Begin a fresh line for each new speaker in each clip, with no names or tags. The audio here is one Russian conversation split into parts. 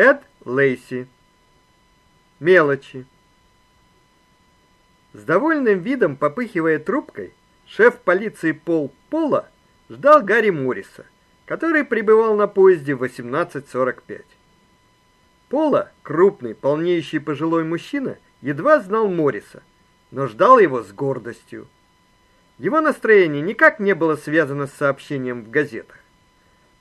Эд Лейси. Мелочи. С довольным видом попыхивая трубкой, шеф полиции Пол Пола ждал Гарри Морриса, который прибывал на поезде в 18:45. Пола, крупный, полнеющий пожилой мужчина, едва знал Морриса, но ждал его с гордостью. Его настроение никак не было связано с сообщением в газетах.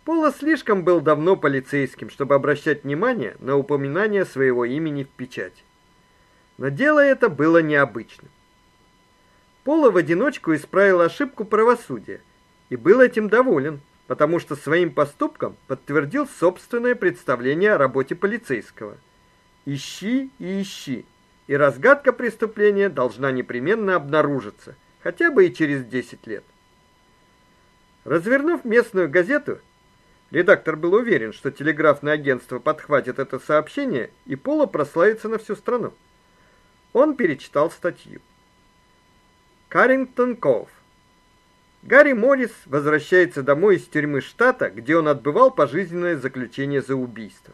Пола слишком был давно полицейским, чтобы обращать внимание на упоминание своего имени в печати. Но дело это было необычным. Пола в одиночку исправил ошибку правосудия и был этим доволен, потому что своим поступком подтвердил собственное представление о работе полицейского. Ищи и ищи, и разгадка преступления должна непременно обнаружиться, хотя бы и через 10 лет. Развернув местную газету, редактор был уверен, что телеграфное агентство подхватит это сообщение и Пола прославится на всю страну. Он перечитал статью. Карингтон Ков. Гарри Моррис возвращается домой из тюрьмы штата, где он отбывал пожизненное заключение за убийство.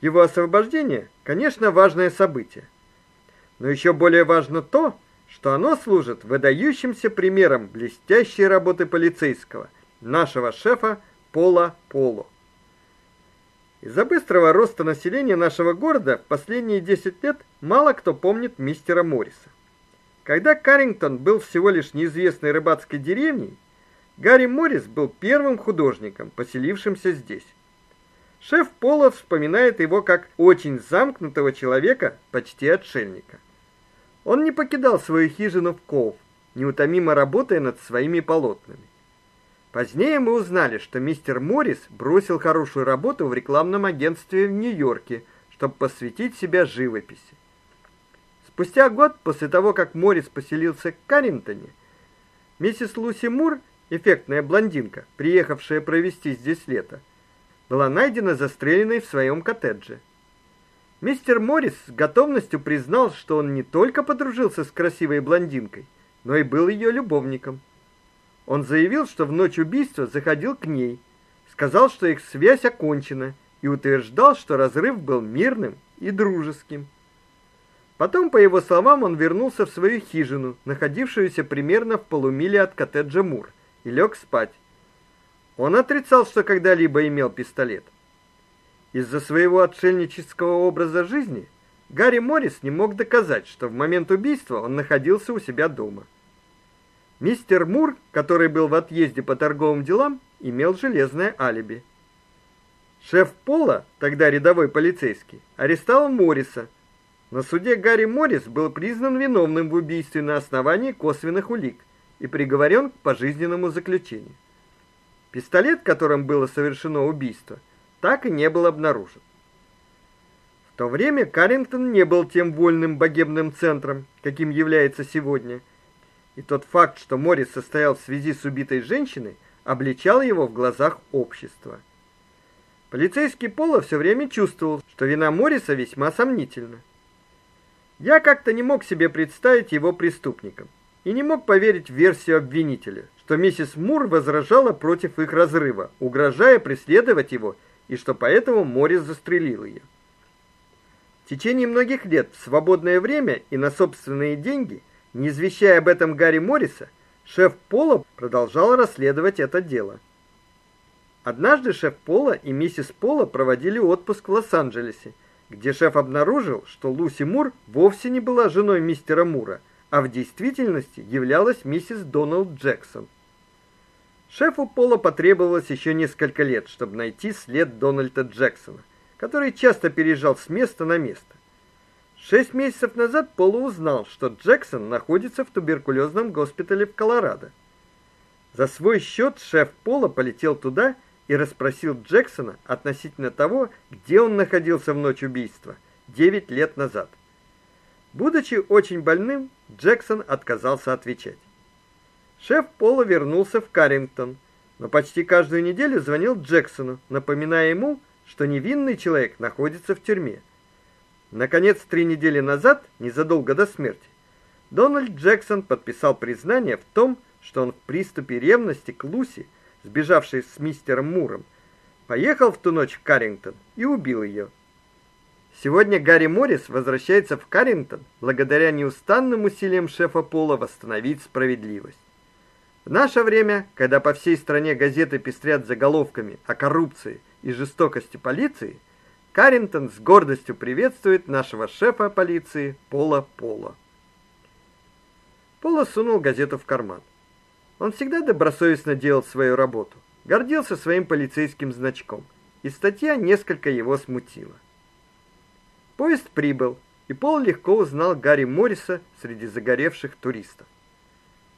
Его освобождение, конечно, важное событие. Но еще более важно то, что оно служит выдающимся примером блестящей работы полицейского, нашего шефа Пола Поло. Из-за быстрого роста населения нашего города в последние 10 лет мало кто помнит мистера Морриса. Когда Каррингтон был всего лишь неизвестной рыбацкой деревней, Гарри Моррис был первым художником, поселившимся здесь. Шеф Пола вспоминает его как очень замкнутого человека, почти отшельника. Он не покидал свою хижину в Ков, неутомимо работая над своими полотнами. Позднее мы узнали, что мистер Моррис бросил хорошую работу в рекламном агентстве в Нью-Йорке, чтобы посвятить себя живописи. Спустя год после того, как Моррис поселился в Каррингтоне, миссис Луси Мур, эффектная блондинка, приехавшая провести здесь лето, была найдена застреленной в своем коттедже. Мистер Моррис с готовностью признал, что он не только подружился с красивой блондинкой, но и был ее любовником. Он заявил, что в ночь убийства заходил к ней, сказал, что их связь окончена, и утверждал, что разрыв был мирным и дружеским. Потом, по его словам, он вернулся в свою хижину, находившуюся примерно в полумиле от коттеджа Мур, и лег спать. Он отрицал, что когда-либо имел пистолет. Из-за своего отшельнического образа жизни Гарри Моррис не мог доказать, что в момент убийства он находился у себя дома. Мистер Мур, который был в отъезде по торговым делам, имел железное алиби. Шеф Пола, тогда рядовой полицейский, арестовал Морриса. На суде Гарри Моррис был признан виновным в убийстве на основании косвенных улик и приговорен к пожизненному заключению. Пистолет, которым было совершено убийство, так и не был обнаружен. В то время Каррингтон не был тем вольным богемным центром, каким является сегодня – и тот факт, что Морис состоял в связи с убитой женщиной, обличал его в глазах общества. Полицейский Поло все время чувствовал, что вина Мориса весьма сомнительна. Я как-то не мог себе представить его преступником и не мог поверить в версию обвинителя, что миссис Мур возражала против их разрыва, угрожая преследовать его, и что поэтому Морис застрелил ее. В течение многих лет в свободное время и на собственные деньги не извещая об этом Гарри Морриса, шеф Пола продолжал расследовать это дело. Однажды шеф Пола и миссис Пола проводили отпуск в Лос-Анджелесе, где шеф обнаружил, что Луси Мур вовсе не была женой мистера Мура, а в действительности являлась миссис Доналд Джексон. Шефу Пола потребовалось еще несколько лет, чтобы найти след Дональда Джексона, который часто переезжал с места на место. Шесть месяцев назад Полу узнал, что Джексон находится в туберкулезном госпитале в Колорадо. За свой счет шеф Пола полетел туда и расспросил Джексона относительно того, где он находился в ночь убийства, 9 лет назад. Будучи очень больным, Джексон отказался отвечать. Шеф Пола вернулся в Каррингтон, но почти каждую неделю звонил Джексону, напоминая ему, что невинный человек находится в тюрьме. Наконец, три недели назад, незадолго до смерти, Дональд Джексон подписал признание в том, что он в приступе ревности к Луси, сбежавшей с мистером Муром, поехал в ту ночь в Каррингтон и убил ее. Сегодня Гарри Моррис возвращается в Каррингтон благодаря неустанным усилиям шефа Пола восстановить справедливость. В наше время, когда по всей стране газеты пестрят заголовками о коррупции и жестокости полиции, Каррингтон с гордостью приветствует нашего шефа полиции Пола Пола. Пола сунул газету в карман. Он всегда добросовестно делал свою работу, гордился своим полицейским значком, и статья несколько его смутила. Поезд прибыл, и Пол легко узнал Гарри Морриса среди загоревших туристов.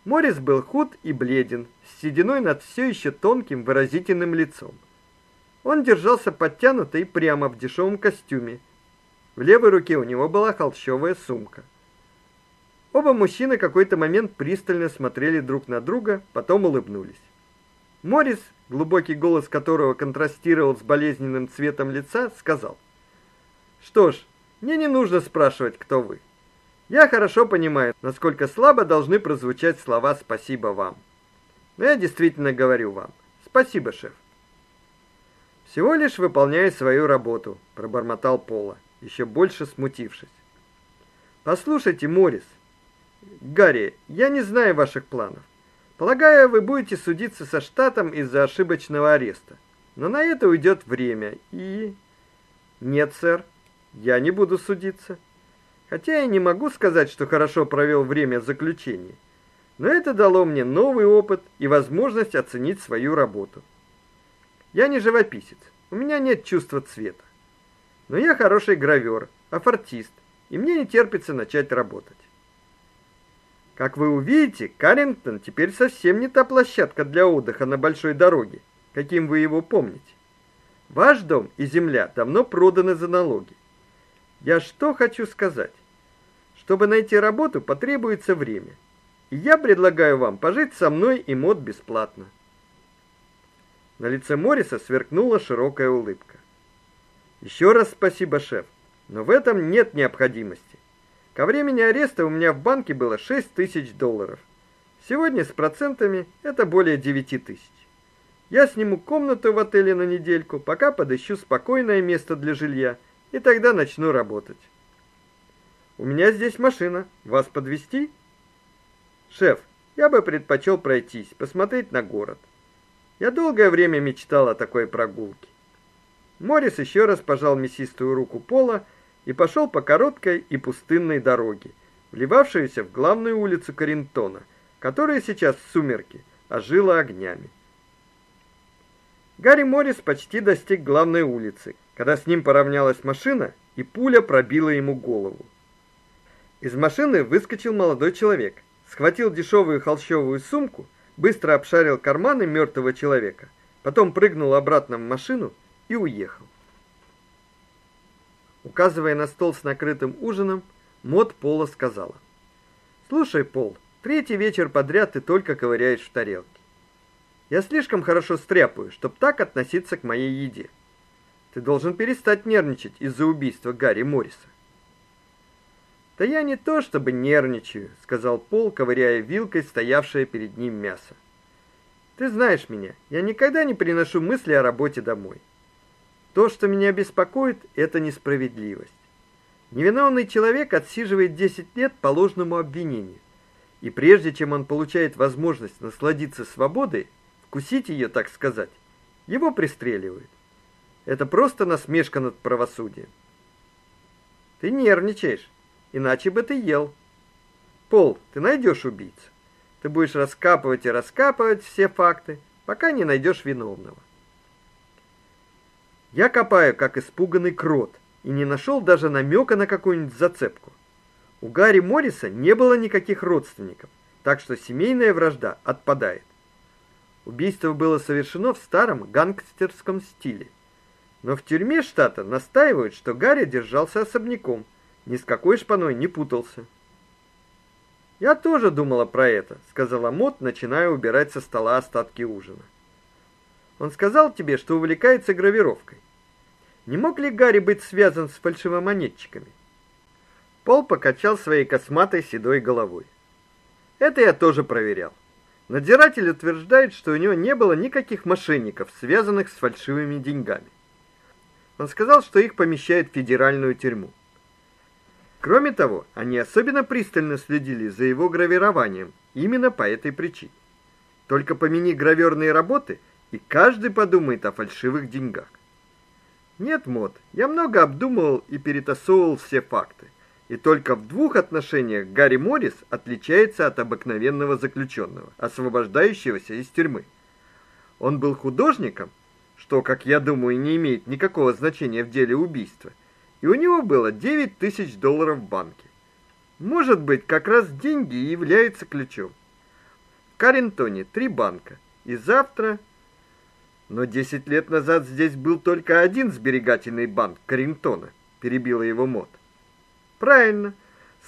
Моррис был худ и бледен, с сединой над все еще тонким выразительным лицом. Он держался подтянуто и прямо в дешевом костюме. В левой руке у него была холщовая сумка. Оба мужчины какой-то момент пристально смотрели друг на друга, потом улыбнулись. Моррис, глубокий голос которого контрастировал с болезненным цветом лица, сказал: "Что ж, мне не нужно спрашивать, кто вы. Я хорошо понимаю, насколько слабо должны прозвучать слова спасибо вам. Но я действительно говорю вам: спасибо, шеф. Всего лишь выполняю свою работу, пробормотал Пола, еще больше смутившись. Послушайте, Морис, Гарри, я не знаю ваших планов. Полагаю, вы будете судиться со штатом из-за ошибочного ареста. Но на это уйдет время и Нет, сэр. Я не буду судиться. Хотя я не могу сказать, что хорошо провел время в заключении. Но это дало мне новый опыт и возможность оценить свою работу. Я не живописец. У меня нет чувства цвета. Но я хороший гравер, афортист, и мне не терпится начать работать. Как вы увидите, Каррингтон теперь совсем не та площадка для отдыха на большой дороге, каким вы его помните. Ваш дом и земля давно проданы за налоги. Я что хочу сказать? Чтобы найти работу, потребуется время. И я предлагаю вам пожить со мной и мод бесплатно. На лице Мориса сверкнула широкая улыбка. Еще раз спасибо, шеф, но в этом нет необходимости. Ко времени ареста у меня в банке было 6 тысяч долларов. Сегодня с процентами это более 9 тысяч. Я сниму комнату в отеле на недельку, пока подыщу спокойное место для жилья, и тогда начну работать. У меня здесь машина. Вас подвезти? Шеф, я бы предпочел пройтись, посмотреть на город. Я долгое время мечтал о такой прогулке. Морис еще раз пожал мясистую руку Пола и пошел по короткой и пустынной дороге, вливавшейся в главную улицу Каринтона, которая сейчас в сумерки ожила огнями. Гарри Моррис почти достиг главной улицы, когда с ним поравнялась машина, и пуля пробила ему голову. Из машины выскочил молодой человек, схватил дешевую холщовую сумку, быстро обшарил карманы мертвого человека, потом прыгнул обратно в машину и уехал. Указывая на стол с накрытым ужином, Мод Пола сказала: "Слушай, Пол, третий вечер подряд ты только ковыряешь в тарелке. Я слишком хорошо стряпаю, чтобы так относиться к моей еде. Ты должен перестать нервничать из-за убийства Гарри Морриса". "Да я не то чтобы нервничаю", сказал Пол, ковыряя вилкой стоявшее перед ним мясо. "Ты знаешь меня. Я никогда не приношу мысли о работе домой. То, что меня беспокоит, это несправедливость. Невиновный человек отсиживает 10 лет по ложному обвинению. И прежде чем он получает возможность насладиться свободой, вкусить ее, так сказать, его пристреливают. Это просто насмешка над правосудием. Ты нервничаешь, иначе бы ты ел. Пол, ты найдешь убийцу. Ты будешь раскапывать и раскапывать все факты, пока не найдешь виновного. Я копаю, как испуганный крот, и не нашел даже намека на какую-нибудь зацепку. У Гарри Морриса не было никаких родственников, так что семейная вражда отпадает. Убийство было совершено в старом гангстерском стиле. Но в тюрьме штата настаивают, что Гарри держался особняком, ни с какой шпаной не путался. Я тоже думала про это, сказала Мот, начиная убирать со стола остатки ужина. Он сказал тебе, что увлекается гравировкой. Не мог ли Гарри быть связан с фальшивомонетчиками? Пол покачал своей косматой седой головой. Это я тоже проверял. Надзиратель утверждает, что у него не было никаких мошенников, связанных с фальшивыми деньгами. Он сказал, что их помещают в федеральную тюрьму. Кроме того, они особенно пристально следили за его гравированием, именно по этой причине. Только помяни граверные работы, и каждый подумает о фальшивых деньгах. Нет, Мод, я много обдумывал и перетасовывал все факты. И только в двух отношениях Гарри Моррис отличается от обыкновенного заключенного, освобождающегося из тюрьмы. Он был художником, что, как я думаю, не имеет никакого значения в деле убийства. И у него было 9 тысяч долларов в банке. Может быть, как раз деньги и являются ключом. В Карентоне три банка. И завтра но 10 лет назад здесь был только один сберегательный банк Карентона, перебила его Мот. Правильно.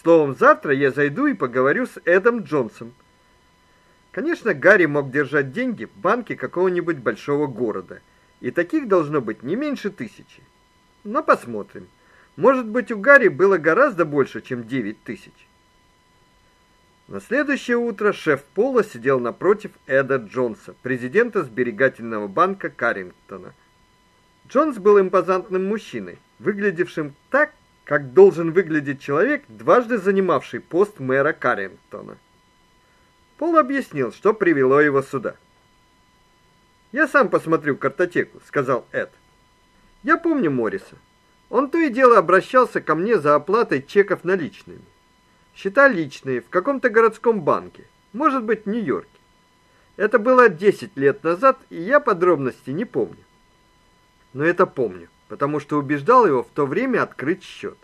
Словом, завтра я зайду и поговорю с Эдом Джонсом. Конечно, Гарри мог держать деньги в банке какого-нибудь большого города, и таких должно быть не меньше тысячи. Но посмотрим. Может быть, у Гарри было гораздо больше, чем 9 тысяч. На следующее утро шеф Пола сидел напротив Эда Джонса, президента сберегательного банка Карингтона. Джонс был импозантным мужчиной, выглядевшим так, как должен выглядеть человек, дважды занимавший пост мэра Карингтона. Пол объяснил, что привело его сюда. Я сам посмотрю картотеку, сказал Эд. Я помню Морриса. Он то и дело обращался ко мне за оплатой чеков наличными. Счета личные в каком-то городском банке, может быть, в Нью-Йорке. Это было 10 лет назад, и я подробностей не помню. Но это помню, потому что убеждал его в то время открыть счет.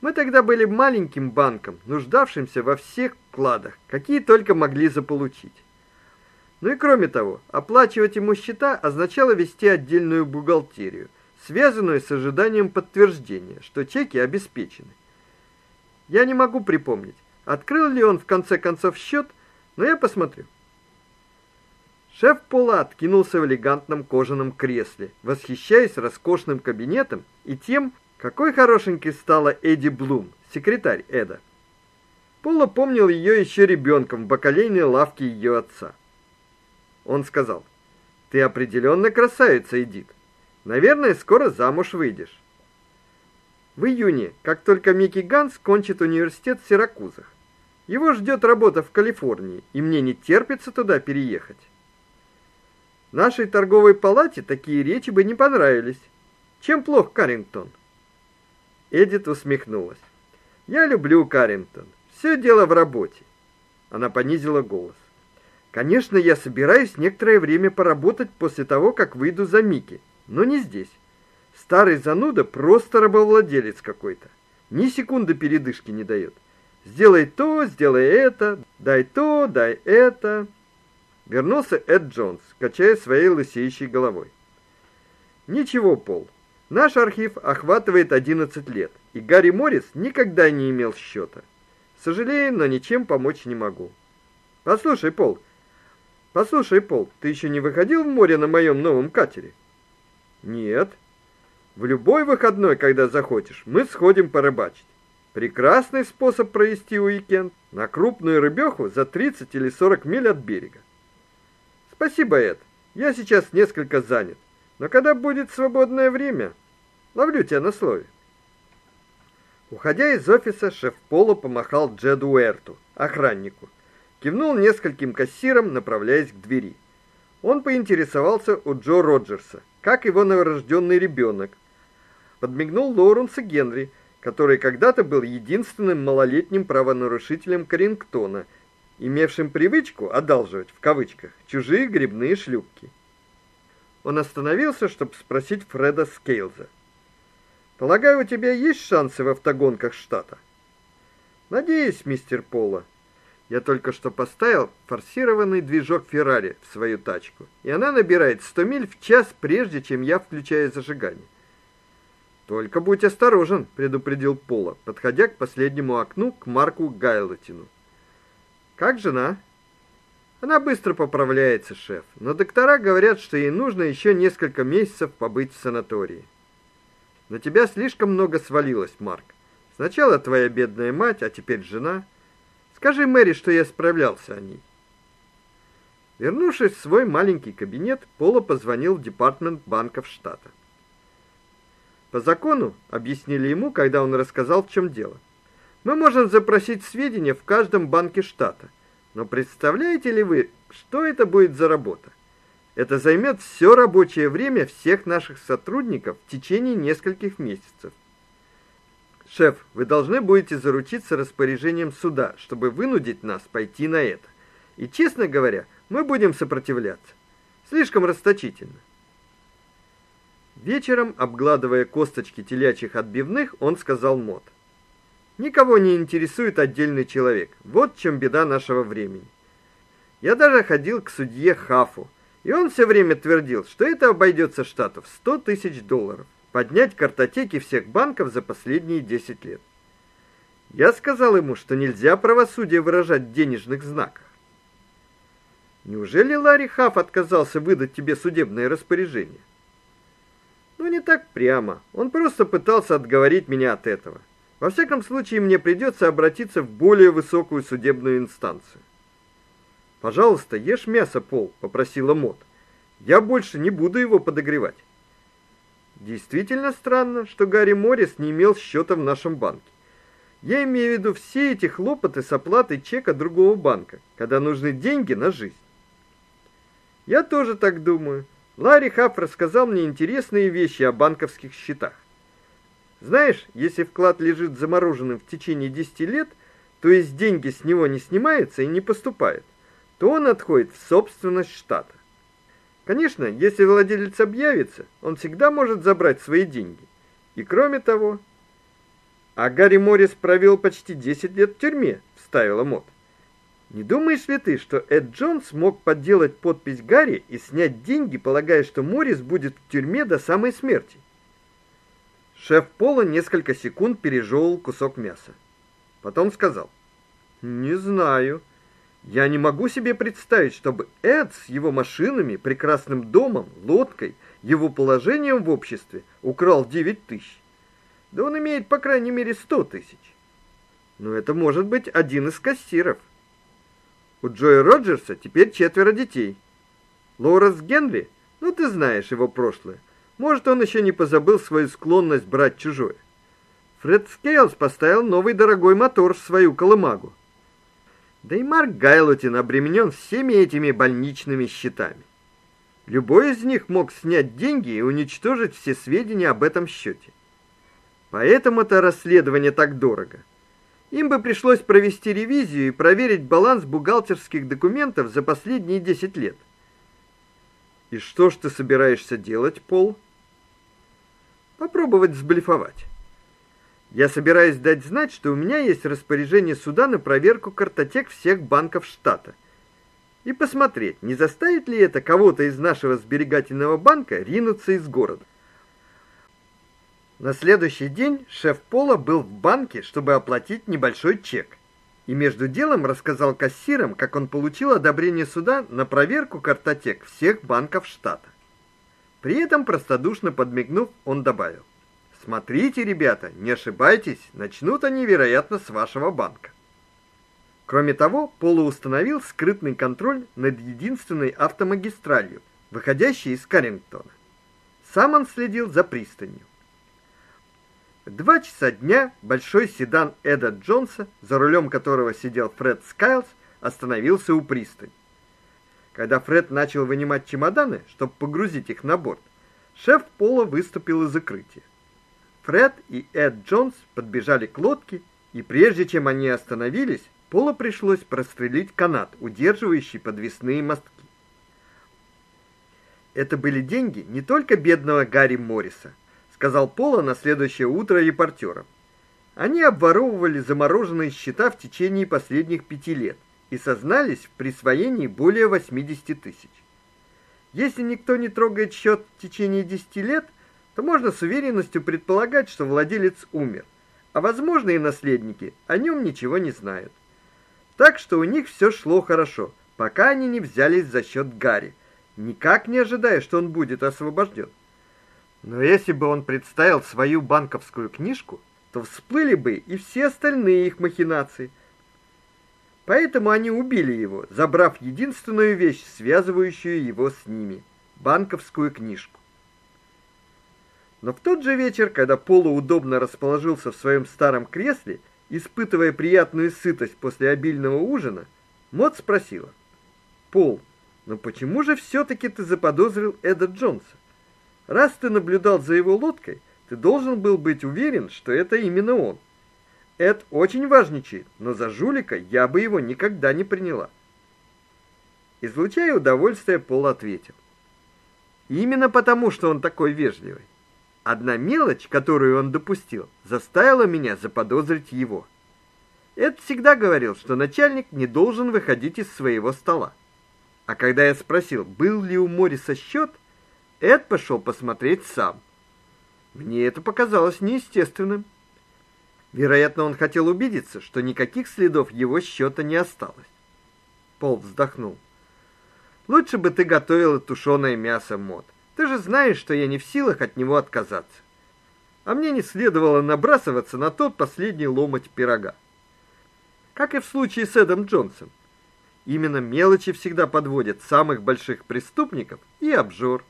Мы тогда были маленьким банком, нуждавшимся во всех вкладах, какие только могли заполучить. Ну и кроме того, оплачивать ему счета означало вести отдельную бухгалтерию, связанную с ожиданием подтверждения, что чеки обеспечены. Я не могу припомнить, открыл ли он в конце концов счет, но я посмотрю. Шеф Пола откинулся в элегантном кожаном кресле, восхищаясь роскошным кабинетом и тем, какой хорошенькой стала Эдди Блум, секретарь Эда. Пола помнил ее еще ребенком в бакалейной лавке ее отца. Он сказал: "Ты определенно красавица, Эдит. Наверное, скоро замуж выйдешь". В июне, как только Микки Ганс кончит университет в Сиракузах. Его ждет работа в Калифорнии, и мне не терпится туда переехать. Нашей торговой палате такие речи бы не понравились. Чем плох Карингтон? Эдит усмехнулась. Я люблю Карингтон. Все дело в работе. Она понизила голос. Конечно, я собираюсь некоторое время поработать после того, как выйду за Микки, но не здесь. Старый зануда просто рабовладелец какой-то. Ни секунды передышки не дает. Сделай то, сделай это, дай то, дай это. Вернулся Эд Джонс, качая своей лысеющей головой. Ничего, Пол. Наш архив охватывает 11 лет, и Гарри Моррис никогда не имел счета. Сожалею, но ничем помочь не могу. Послушай, Пол. Послушай, Пол, ты еще не выходил в море на моем новом катере? Нет. В любой выходной, когда захочешь, мы сходим порыбачить. Прекрасный способ провести уикенд на крупную рыбеху за 30 или 40 миль от берега. Спасибо, Эд. Я сейчас несколько занят. Но когда будет свободное время, ловлю тебя на слове. Уходя из офиса, шеф Пола помахал Джеду Уэрту, охраннику. Кивнул нескольким кассирам, направляясь к двери. Он поинтересовался у Джо Роджерса, как его новорожденный ребенок, подмигнул Лоуренсу Генри, который когда-то был единственным малолетним правонарушителем Карингтона, имевшим привычку одалживать в кавычках чужие грибные шлюпки. Он остановился, чтобы спросить Фреда Скейлза. Полагаю, у тебя есть шансы в автогонках штата. Надеюсь, мистер Пола. Я только что поставил форсированный движок Феррари в свою тачку, и она набирает 100 миль в час, прежде чем я включаю зажигание. Только будь осторожен, предупредил Пола, подходя к последнему окну к Марку Гайлотину. Как жена? Она быстро поправляется, шеф, но доктора говорят, что ей нужно еще несколько месяцев побыть в санатории. На тебя слишком много свалилось, Марк. Сначала твоя бедная мать, а теперь жена. Скажи Мэри, что я справлялся о ней. Вернувшись в свой маленький кабинет, Пола позвонил в департамент банков штата. По закону, объяснили ему, когда он рассказал, в чем дело. Мы можем запросить сведения в каждом банке штата. Но представляете ли вы, что это будет за работа? Это займет все рабочее время всех наших сотрудников в течение нескольких месяцев. Шеф, вы должны будете заручиться распоряжением суда, чтобы вынудить нас пойти на это. И, честно говоря, мы будем сопротивляться. Слишком расточительно. Вечером, обгладывая косточки телячьих отбивных, он сказал Мот: "Никого не интересует отдельный человек. Вот в чем беда нашего времени. Я даже ходил к судье Хафу, и он все время твердил, что это обойдется штату в 100 тысяч долларов поднять картотеки всех банков за последние 10 лет. Я сказал ему, что нельзя правосудие выражать в денежных знаках. Неужели Ларри Хаф отказался выдать тебе судебное распоряжение? Ну не так прямо. Он просто пытался отговорить меня от этого. Во всяком случае, мне придется обратиться в более высокую судебную инстанцию. Пожалуйста, ешь мясо, Пол, попросила Мот. Я больше не буду его подогревать. Действительно странно, что Гарри Моррис не имел счета в нашем банке. Я имею в виду все эти хлопоты с оплатой чека другого банка, когда нужны деньги на жизнь. Я тоже так думаю. Ларри Хафф рассказал мне интересные вещи о банковских счетах. Знаешь, если вклад лежит замороженным в течение 10 лет, то есть деньги с него не снимаются и не поступают, то он отходит в собственность штата. Конечно, если владелец объявится, он всегда может забрать свои деньги. И кроме того, а Гарри Моррис провел почти 10 лет в тюрьме, вставила Мот. Не думаешь ли ты, что Эд Джонс мог подделать подпись Гарри и снять деньги, полагая, что Моррис будет в тюрьме до самой смерти? Шеф Пола несколько секунд пережевывал кусок мяса. Потом сказал: "Не знаю. Я не могу себе представить, чтобы Эд с его машинами, прекрасным домом, лодкой, его положением в обществе украл 9 тысяч. Да он имеет, по крайней мере, 100 тысяч. Но это может быть один из кассиров. У Джои Роджерса теперь четверо детей. Лоренс Генри, ну ты знаешь его прошлое. Может, он еще не позабыл свою склонность брать чужое. Фред Скейлс поставил новый дорогой мотор в свою колымагу. Да и Марк Гайлотин обременен всеми этими больничными счетами. Любой из них мог снять деньги и уничтожить все сведения об этом счете. Поэтому это расследование так дорого. Им бы пришлось провести ревизию и проверить баланс бухгалтерских документов за последние 10 лет. И что ж ты собираешься делать, Пол? Попробовать сблефовать. Я собираюсь дать знать, что у меня есть распоряжение суда на проверку картотек всех банков штата. И посмотреть, не заставит ли это кого-то из нашего сберегательного банка ринуться из города. На следующий день шеф Пола был в банке, чтобы оплатить небольшой чек. И между делом рассказал кассирам, как он получил одобрение суда на проверку картотек всех банков штата. При этом простодушно подмигнув, он добавил: Смотрите, ребята, не ошибайтесь, начнут они, вероятно, с вашего банка. Кроме того, Поло установил скрытный контроль над единственной автомагистралью, выходящей из Карингтона. Сам он следил за пристанью. В два часа дня большой седан Эда Джонса, за рулем которого сидел Фред Скайлс, остановился у пристани. Когда Фред начал вынимать чемоданы, чтобы погрузить их на борт, шеф Пола выступил из закрытия. Фред и Эд Джонс подбежали к лодке, и прежде чем они остановились, Полу пришлось прострелить канат, удерживающий подвесные мостки. Это были деньги не только бедного Гарри Морриса, сказал Пола на следующее утро репортерам. Они обворовывали замороженные счета в течение последних пяти лет и сознались в присвоении более 80 тысяч. Если никто не трогает счет в течение 10 лет – то можно с уверенностью предполагать, что владелец умер, а возможно и наследники о нем ничего не знают. Так что у них все шло хорошо, пока они не взялись за счет Гарри, никак не ожидая, что он будет освобожден. Но если бы он представил свою банковскую книжку, то всплыли бы и все остальные их махинации. Поэтому они убили его, забрав единственную вещь, связывающую его с ними банковскую книжку. Но в тот же вечер, когда Полу удобно расположился в своем старом кресле, испытывая приятную сытость после обильного ужина, Мод спросила: "Пол, но почему же все таки ты заподозрил Эда Джонса? Раз ты наблюдал за его лодкой, ты должен был быть уверен, что это именно он. Эд очень важничает, но за жулика я бы его никогда не приняла". Излучая удовольствие, Пол ответил: Именно потому, что он такой вежливый. Одна мелочь, которую он допустил, заставила меня заподозрить его. Эд всегда говорил, что начальник не должен выходить из своего стола. А когда я спросил, был ли у Мориса счет, Эд пошел посмотреть сам. Мне это показалось неестественным. Вероятно, он хотел убедиться, что никаких следов его счета не осталось. Пол вздохнул. Лучше бы ты готовила тушеное мясо, Мод. Ты же знаешь, что я не в силах от него отказаться. А мне не следовало набрасываться на тот последний ломоть пирога. Как и в случае с Эдом Джонсом. Именно мелочи всегда подводят самых больших преступников и обжор.